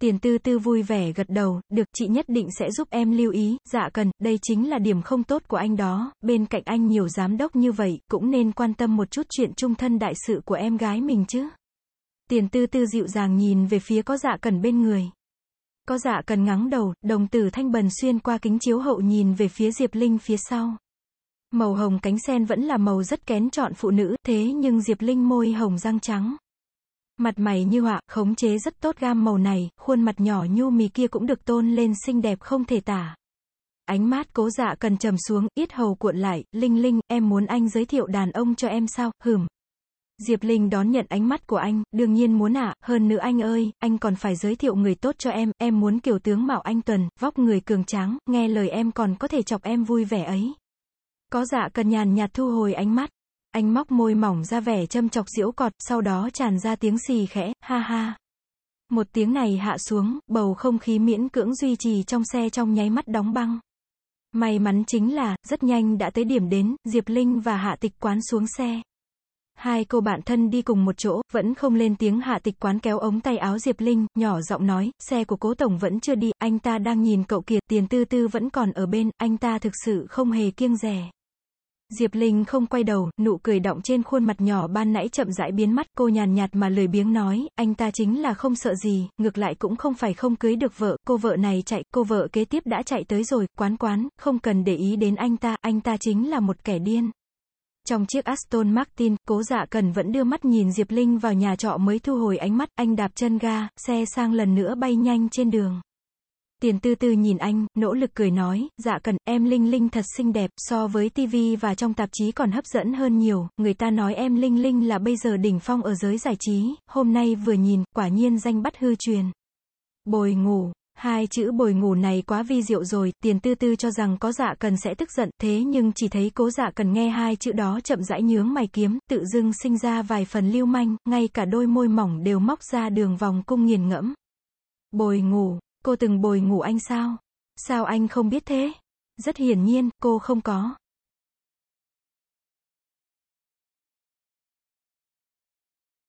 Tiền tư tư vui vẻ gật đầu, được, chị nhất định sẽ giúp em lưu ý, dạ cần, đây chính là điểm không tốt của anh đó, bên cạnh anh nhiều giám đốc như vậy, cũng nên quan tâm một chút chuyện trung thân đại sự của em gái mình chứ. Tiền tư tư dịu dàng nhìn về phía có dạ cần bên người. Có dạ cần ngắng đầu, đồng tử thanh bần xuyên qua kính chiếu hậu nhìn về phía Diệp Linh phía sau. Màu hồng cánh sen vẫn là màu rất kén chọn phụ nữ, thế nhưng Diệp Linh môi hồng răng trắng. Mặt mày như họa, khống chế rất tốt gam màu này, khuôn mặt nhỏ nhu mì kia cũng được tôn lên xinh đẹp không thể tả. Ánh mắt cố dạ cần trầm xuống, yết hầu cuộn lại, Linh Linh, em muốn anh giới thiệu đàn ông cho em sao, hửm. Diệp Linh đón nhận ánh mắt của anh, đương nhiên muốn ạ, à, hơn nữa anh ơi, anh còn phải giới thiệu người tốt cho em, em muốn kiểu tướng Mạo Anh Tuần, vóc người cường tráng, nghe lời em còn có thể chọc em vui vẻ ấy. Có dạ cần nhàn nhạt thu hồi ánh mắt. Anh móc môi mỏng ra vẻ châm chọc diễu cọt, sau đó tràn ra tiếng xì khẽ, ha ha. Một tiếng này hạ xuống, bầu không khí miễn cưỡng duy trì trong xe trong nháy mắt đóng băng. May mắn chính là, rất nhanh đã tới điểm đến, Diệp Linh và Hạ Tịch Quán xuống xe. Hai cô bạn thân đi cùng một chỗ, vẫn không lên tiếng Hạ Tịch Quán kéo ống tay áo Diệp Linh, nhỏ giọng nói, xe của cố tổng vẫn chưa đi, anh ta đang nhìn cậu kiệt, tiền tư tư vẫn còn ở bên, anh ta thực sự không hề kiêng rẻ. Diệp Linh không quay đầu, nụ cười động trên khuôn mặt nhỏ ban nãy chậm rãi biến mất, cô nhàn nhạt mà lười biếng nói, anh ta chính là không sợ gì, ngược lại cũng không phải không cưới được vợ, cô vợ này chạy, cô vợ kế tiếp đã chạy tới rồi, quán quán, không cần để ý đến anh ta, anh ta chính là một kẻ điên. Trong chiếc Aston Martin, cố dạ cần vẫn đưa mắt nhìn Diệp Linh vào nhà trọ mới thu hồi ánh mắt, anh đạp chân ga, xe sang lần nữa bay nhanh trên đường. Tiền tư tư nhìn anh, nỗ lực cười nói, dạ cần, em Linh Linh thật xinh đẹp, so với TV và trong tạp chí còn hấp dẫn hơn nhiều, người ta nói em Linh Linh là bây giờ đỉnh phong ở giới giải trí, hôm nay vừa nhìn, quả nhiên danh bắt hư truyền. Bồi ngủ, Hai chữ bồi ngủ này quá vi diệu rồi, tiền tư tư cho rằng có dạ cần sẽ tức giận, thế nhưng chỉ thấy cố dạ cần nghe hai chữ đó chậm rãi nhướng mày kiếm, tự dưng sinh ra vài phần lưu manh, ngay cả đôi môi mỏng đều móc ra đường vòng cung nghiền ngẫm. Bồi ngủ, Cô từng bồi ngủ anh sao? Sao anh không biết thế? Rất hiển nhiên, cô không có.